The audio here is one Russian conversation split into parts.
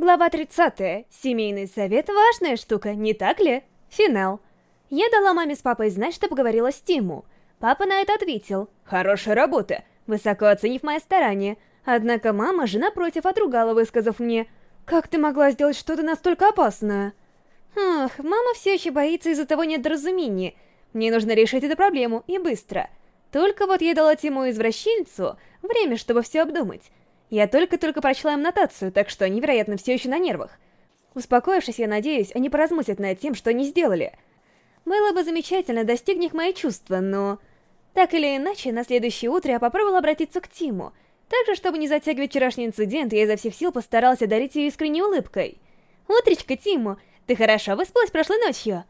Глава 30. Семейный совет – важная штука, не так ли? Финал. Я дала маме с папой знать, что поговорила с Тиму. Папа на это ответил. «Хорошая работа», высоко оценив мои старания. Однако мама же напротив отругала, высказав мне, «Как ты могла сделать что-то настолько опасное?» Ах, мама все еще боится из-за того недоразумения. Мне нужно решить эту проблему, и быстро. Только вот я дала Тиму извращенцу время, чтобы все обдумать. Я только-только прочла им нотацию, так что они, вероятно, все еще на нервах. Успокоившись, я надеюсь, они поразмыслят над тем, что они сделали. Было бы замечательно достигнуть мои чувства, но... Так или иначе, на следующее утро я попробовала обратиться к Тиму. Также, чтобы не затягивать вчерашний инцидент, я изо всех сил постарался дарить ее искренней улыбкой. «Утречка, Тиму! Ты хорошо выспалась прошлой ночью?»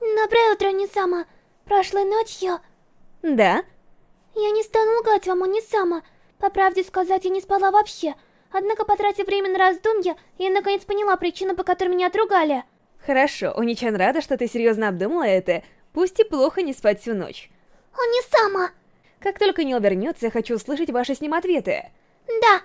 «Доброе утро, Нисама. Прошлой ночью...» «Да?» «Я не стану лгать вам, Нисама. По правде сказать, я не спала вообще. Однако, потратив время на раздумья, я наконец поняла причину, по которой меня отругали. Хорошо, Уничан рада, что ты серьезно обдумала это, пусть и плохо не спать всю ночь. Он не сама. Как только Нил вернется, я хочу услышать ваши с ним ответы. Да.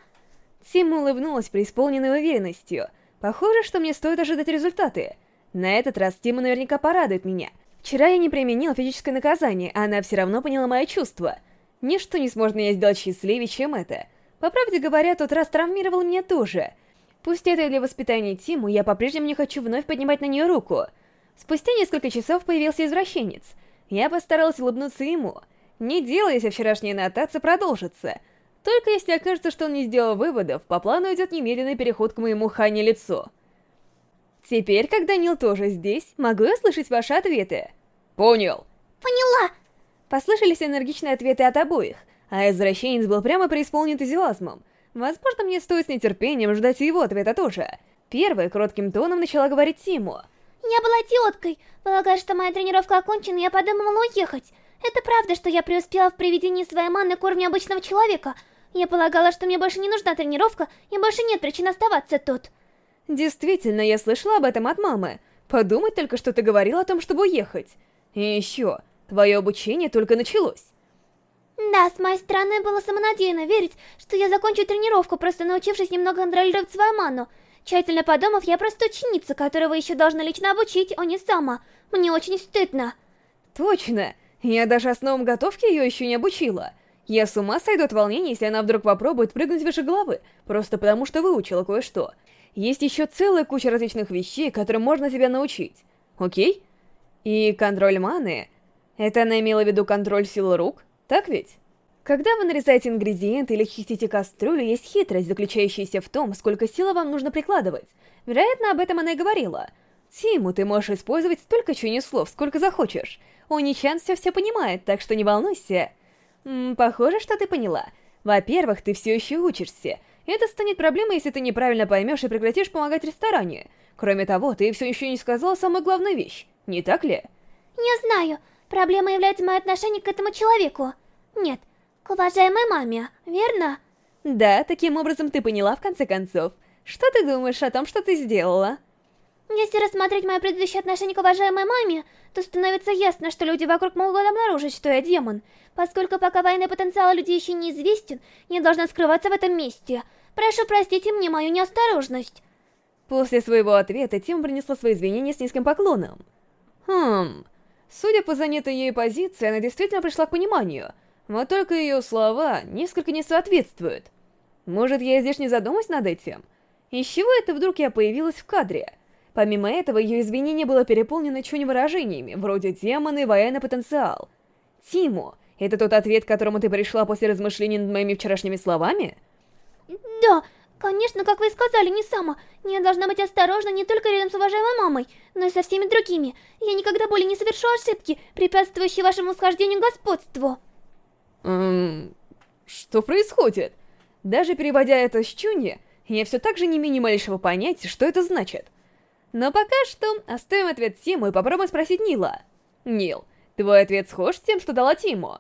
Тима улыбнулась преисполненной уверенностью. Похоже, что мне стоит ожидать результаты. На этот раз Тима наверняка порадует меня. Вчера я не применил физическое наказание, а она все равно поняла мои чувства. Ничто не сможет меня сделать счастливее, чем это. По правде говоря, тот раз травмировал меня тоже. Пусть это и для воспитания Тиму, я по-прежнему не хочу вновь поднимать на нее руку. Спустя несколько часов появился извращенец. Я постаралась улыбнуться ему. Не делая, если вчерашняя нотация продолжится. Только если окажется, что он не сделал выводов, по плану идет немедленный переход к моему Хане лицу. Теперь, когда Нил тоже здесь, могу я слышать ваши ответы? Понял. Поняла. Послышались энергичные ответы от обоих, а извращенец был прямо преисполнен энтузиазмом. Возможно, мне стоит с нетерпением ждать его ответа тоже. Первой кротким тоном начала говорить Тиму. «Я была идиоткой. Полагаю, что моя тренировка окончена, я подумала уехать. Это правда, что я преуспела в приведении своей маны к уровню обычного человека. Я полагала, что мне больше не нужна тренировка, и больше нет причин оставаться тут». Действительно, я слышала об этом от мамы. Подумать только, что ты говорил о том, чтобы уехать. И еще, Твое обучение только началось. Да, с моей стороны было самонадеянно верить, что я закончу тренировку, просто научившись немного контролировать свою ману. Тщательно подумав, я просто ученица, которого еще должна лично обучить, а не сама. Мне очень стыдно. Точно. Я даже основам готовки ее еще не обучила. Я с ума сойду от волнения, если она вдруг попробует прыгнуть выше головы, просто потому что выучила кое-что. Есть еще целая куча различных вещей, которым можно себя научить. Окей? И контроль маны это она имела в виду контроль силы рук, так ведь? Когда вы нарезаете ингредиенты или чистите кастрюлю, есть хитрость, заключающаяся в том, сколько силы вам нужно прикладывать. Вероятно, об этом она и говорила. Тиму ты можешь использовать столько чуни слов, сколько захочешь. Уничан все-все понимает, так что не волнуйся. М похоже, что ты поняла. Во-первых, ты все еще учишься. Это станет проблемой, если ты неправильно поймешь и прекратишь помогать ресторане. Кроме того, ты все еще не сказала самую главную вещь, не так ли? Не знаю. Проблема является мое отношение к этому человеку. Нет, к уважаемой маме, верно? Да, таким образом ты поняла в конце концов. Что ты думаешь о том, что ты сделала? Если рассмотреть мое предыдущее отношение к уважаемой маме, то становится ясно, что люди вокруг могут обнаружить, что я демон. Поскольку пока военный потенциал людей еще неизвестен, я должна скрываться в этом месте. Прошу простите мне мою неосторожность. После своего ответа Тим принесла свои извинения с низким поклоном. Хм... Судя по занятой ей позиции, она действительно пришла к пониманию, но только ее слова несколько не соответствуют. Может, я излишне задумаюсь над этим? Из чего это вдруг я появилась в кадре? Помимо этого, ее извинение было переполнено чунь выражениями, вроде демоны и военный потенциал. Тиму, это тот ответ, к которому ты пришла после размышлений над моими вчерашними словами? Да, Конечно, как вы и сказали, не сама. Я должна быть осторожна не только рядом с уважаемой мамой, но и со всеми другими. Я никогда более не совершу ошибки, препятствующие вашему схождению господству. Эм... Что происходит? Даже переводя это с чуни, я все так же не имею ни малейшего понятия, что это значит. Но пока что оставим ответ Тиму и попробуем спросить Нила. Нил, твой ответ схож с тем, что дала Тиму?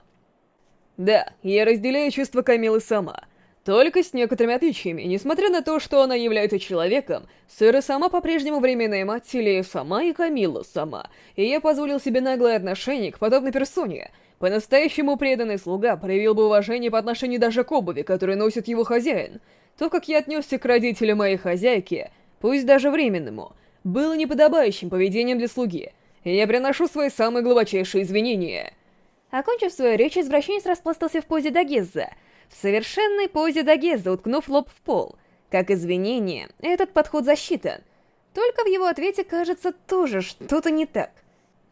Да, я разделяю чувства Камилы сама. Только с некоторыми отличиями. Несмотря на то, что она является человеком, Сэра сама по-прежнему временная мать Силея сама и Камила сама, и я позволил себе наглое отношение к подобной персоне. По-настоящему преданный слуга проявил бы уважение по отношению даже к обуви, которую носит его хозяин. То, как я отнесся к родителям моей хозяйки, пусть даже временному, было неподобающим поведением для слуги, и я приношу свои самые глубочайшие извинения. Окончив свою речь, извращенец распластался в позе Дагеза, в совершенной позе Дагеза, уткнув лоб в пол. Как извинение, этот подход засчитан. Только в его ответе кажется тоже что-то не так.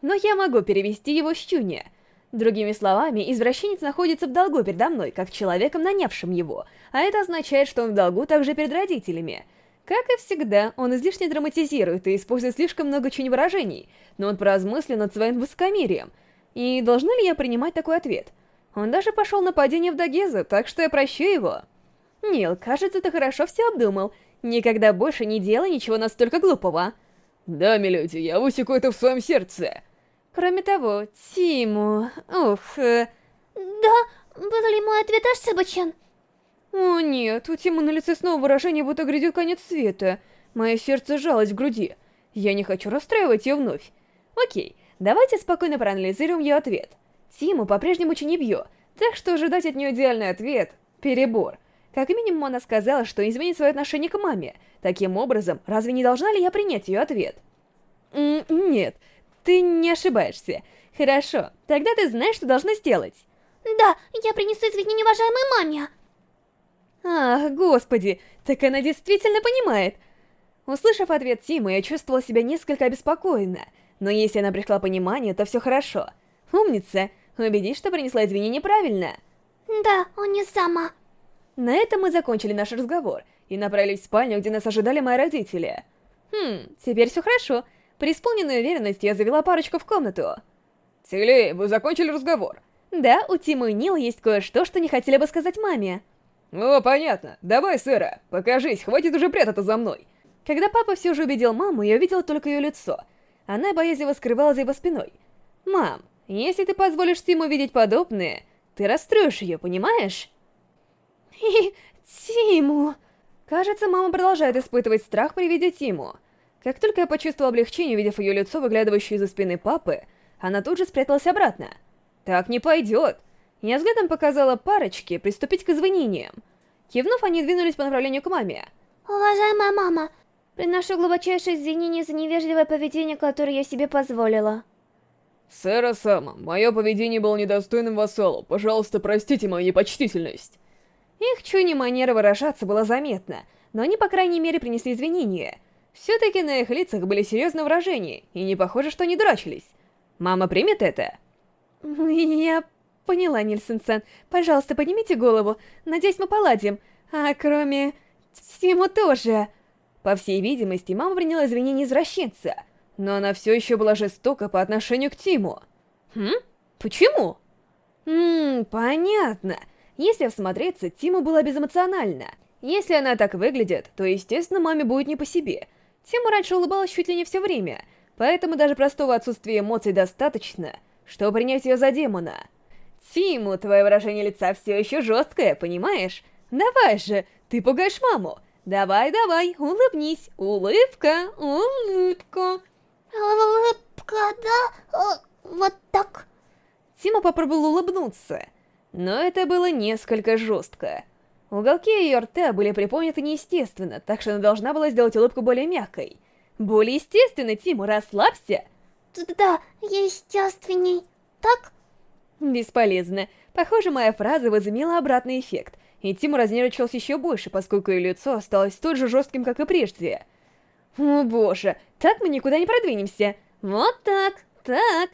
Но я могу перевести его с Чуня. Другими словами, извращенец находится в долгу передо мной, как человеком, нанявшим его, а это означает, что он в долгу также перед родителями. Как и всегда, он излишне драматизирует и использует слишком много чунь-выражений, но он поразмыслил над своим высокомерием. И должна ли я принимать такой ответ? Он даже пошел на падение в Дагезу, так что я прощу его. Нил, кажется, ты хорошо все обдумал. Никогда больше не делай ничего настолько глупого. Да, миледи, я высеку это в своем сердце. Кроме того, Тиму... Ух... Э... Да, был ли мой ответ ошибочен? О нет, у Тимы на лице снова выражение, будто грядет конец света. Мое сердце жалось в груди. Я не хочу расстраивать ее вновь. Окей, давайте спокойно проанализируем ее ответ. Тиму по-прежнему бьет, так что ожидать от нее идеальный ответ — перебор. Как минимум она сказала, что изменит свое отношение к маме. Таким образом, разве не должна ли я принять ее ответ? М нет, ты не ошибаешься. Хорошо, тогда ты знаешь, что должна сделать. Да, я принесу извинения уважаемой маме. Ах, господи, так она действительно понимает. Услышав ответ Тимы, я чувствовала себя несколько обеспокоенно. Но если она пришла пониманию, то все хорошо. Умница, убедись, что принесла извинения правильно. Да, он не сама. На этом мы закончили наш разговор и направились в спальню, где нас ожидали мои родители. Хм, теперь все хорошо. При исполненной уверенности я завела парочку в комнату. Тилей, вы закончили разговор? Да, у Тима и Нил есть кое-что, что не хотели бы сказать маме. «О, понятно. Давай, Сэра, покажись, хватит уже прятаться за мной». Когда папа все же увидел маму, я увидела только ее лицо. Она боязливо скрывала за его спиной. «Мам, если ты позволишь Тиму видеть подобное, ты расстроишь ее, понимаешь?» И Тиму... Кажется, мама продолжает испытывать страх при виде Тиму. Как только я почувствовала облегчение, увидев ее лицо, выглядывающее из-за спины папы, она тут же спряталась обратно. «Так не пойдет!» Я взглядом показала парочке приступить к извинениям. Кивнув, они двинулись по направлению к маме. «Уважаемая мама, приношу глубочайшее извинение за невежливое поведение, которое я себе позволила». «Сэра Сама, мое поведение было недостойным вассалу. Пожалуйста, простите мою непочтительность». Их чуни манера выражаться было заметно, но они, по крайней мере, принесли извинения. Все-таки на их лицах были серьезные выражения, и не похоже, что они дурачились. Мама примет это? Я Поняла, Нильсон-сан. Пожалуйста, поднимите голову. Надеюсь, мы поладим. А кроме... Тиму тоже. По всей видимости, мама приняла извинения извращенца. Но она все еще была жестока по отношению к Тиму. Хм? Почему? Ммм, понятно. Если всмотреться, Тиму была безэмоциональна. Если она так выглядит, то, естественно, маме будет не по себе. Тиму раньше улыбалась чуть ли не все время, поэтому даже простого отсутствия эмоций достаточно, чтобы принять ее за демона. Тиму, твое выражение лица все еще жесткое, понимаешь? Давай же, ты пугаешь маму. Давай, давай, улыбнись. Улыбка, улыбка. Улыбка, да? Вот так. Тима попробовал улыбнуться, но это было несколько жестко. Уголки ее рта были приподняты неестественно, так что она должна была сделать улыбку более мягкой. Более естественно, Тима, расслабься. Да, естественней. Так? Бесполезно. Похоже, моя фраза возымела обратный эффект, и Тим разнервничался еще больше, поскольку ее лицо осталось столь же жестким, как и прежде. О боже, так мы никуда не продвинемся. Вот так, так.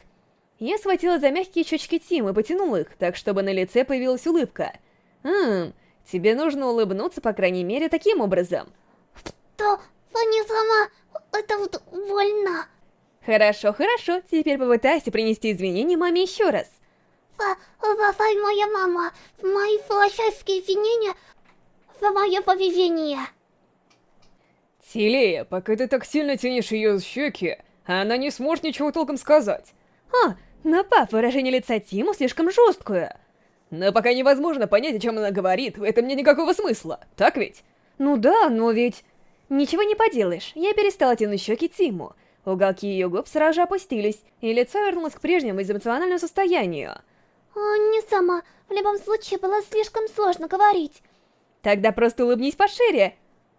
Я схватила за мягкие щечки Тима и потянула их, так чтобы на лице появилась улыбка. Хм, тебе нужно улыбнуться, по крайней мере, таким образом. Что? не сама... Это вот больно. Хорошо, хорошо, теперь попытайся принести извинения маме еще раз. Вафай моя мама, мои философские извинения за мое поведение. Тилея, пока ты так сильно тянешь ее щеки, она не сможет ничего толком сказать. А, но пап, выражение лица Тиму слишком жесткое. Но пока невозможно понять, о чем она говорит, в этом нет никакого смысла, так ведь? Ну да, но ведь... Ничего не поделаешь, я перестала тянуть щеки Тиму. Уголки ее губ сразу же опустились, и лицо вернулось к прежнему эмоциональному состоянию. О, не сама. В любом случае, было слишком сложно говорить. Тогда просто улыбнись пошире.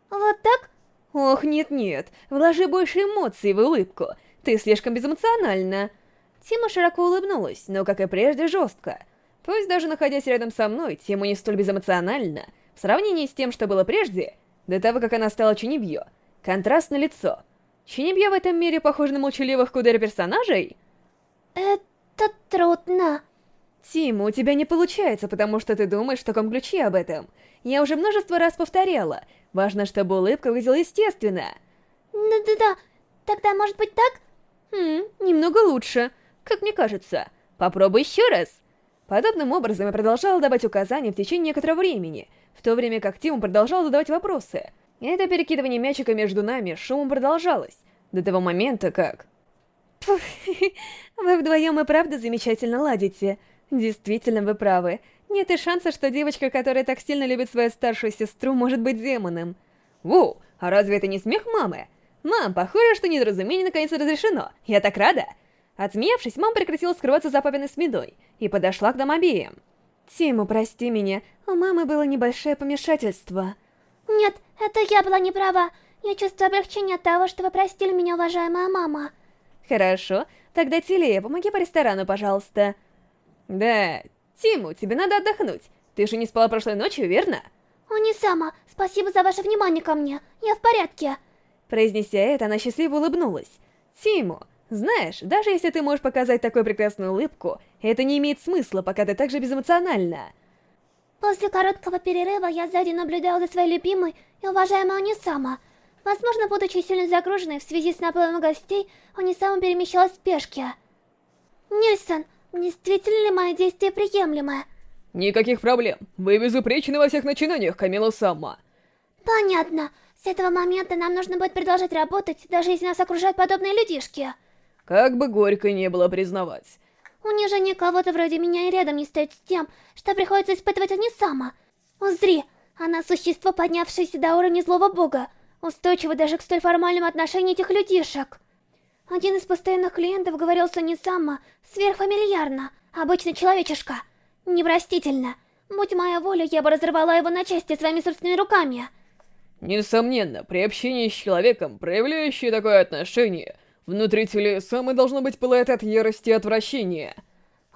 Вот так? Ох, нет-нет, вложи больше эмоций в улыбку. Ты слишком безэмоциональна. Тима широко улыбнулась, но, как и прежде, жестко. Пусть даже находясь рядом со мной, Тима не столь безэмоциональна. В сравнении с тем, что было прежде, до того, как она стала Чунибьё, контраст на лицо. Чунибьё в этом мире похожа на молчаливых кудер персонажей? Это трудно. Тима, у тебя не получается, потому что ты думаешь в таком ключе об этом. Я уже множество раз повторяла. Важно, чтобы улыбка выглядела естественно. Да-да-да, тогда может быть так? Хм, немного лучше, как мне кажется. Попробуй еще раз. Подобным образом я продолжала давать указания в течение некоторого времени, в то время как Тима продолжал задавать вопросы. Это перекидывание мячика между нами шумом продолжалось, до того момента как... Пф, вы вдвоем и правда замечательно ладите. Действительно, вы правы. Нет и шанса, что девочка, которая так сильно любит свою старшую сестру, может быть демоном. Воу, а разве это не смех мамы? Мам, похоже, что недоразумение наконец разрешено. Я так рада. Отсмеявшись, мама прекратила скрываться за папиной спиной и подошла к нам обеим. Тиму, прости меня, у мамы было небольшое помешательство. Нет, это я была не права. Я чувствую облегчение от того, что вы простили меня, уважаемая мама. Хорошо, тогда Тилея, помоги по ресторану, пожалуйста. Да, Тиму, тебе надо отдохнуть. Ты же не спала прошлой ночью, верно? О, не сама. Спасибо за ваше внимание ко мне. Я в порядке. Произнеся это, она счастливо улыбнулась. Тиму, знаешь, даже если ты можешь показать такую прекрасную улыбку, это не имеет смысла, пока ты так же безэмоциональна. После короткого перерыва я сзади наблюдала за своей любимой и уважаемой Онисама. Возможно, будучи сильно загруженной в связи с наплывом гостей, Онисама перемещалась в спешке. Нильсон, Действительно ли мои действия приемлемы? Никаких проблем. Вы безупречны во всех начинаниях, Камила Самма. Понятно. С этого момента нам нужно будет продолжать работать, даже если нас окружают подобные людишки. Как бы горько не было признавать. Унижение кого-то вроде меня и рядом не стоит с тем, что приходится испытывать они сама. Узри, она существо, поднявшееся до уровня злого бога, устойчиво даже к столь формальному отношению этих людишек. Один из постоянных клиентов говорил Сони Самма сверхфамильярно, обычно человечешка. Непростительно. Будь моя воля, я бы разорвала его на части своими собственными руками. Несомненно, при общении с человеком, проявляющий такое отношение, внутри Тюли самой должно быть пылает от ярости и отвращения.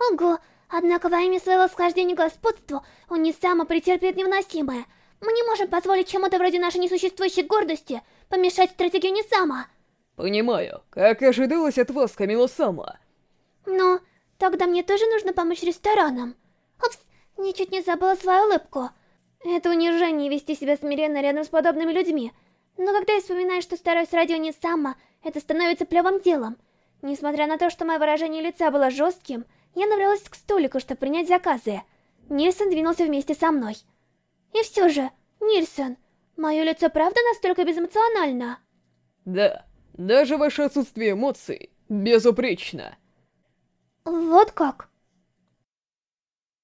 Ого, однако во имя своего схождения к господству он не само претерпит невыносимое. Мы не можем позволить чему-то вроде нашей несуществующей гордости помешать стратегию не сама. Понимаю, как ожидалось от вас, Камило Сама. Ну, тогда мне тоже нужно помочь ресторанам. Упс, ничуть не забыла свою улыбку. Это унижение вести себя смиренно рядом с подобными людьми. Но когда я вспоминаю, что стараюсь ради не сама, это становится плевым делом. Несмотря на то, что мое выражение лица было жестким, я набралась к столику, чтобы принять заказы. Нильсон двинулся вместе со мной. И все же, Нильсон, мое лицо правда настолько безэмоционально? Да, даже ваше отсутствие эмоций безупречно. Вот как?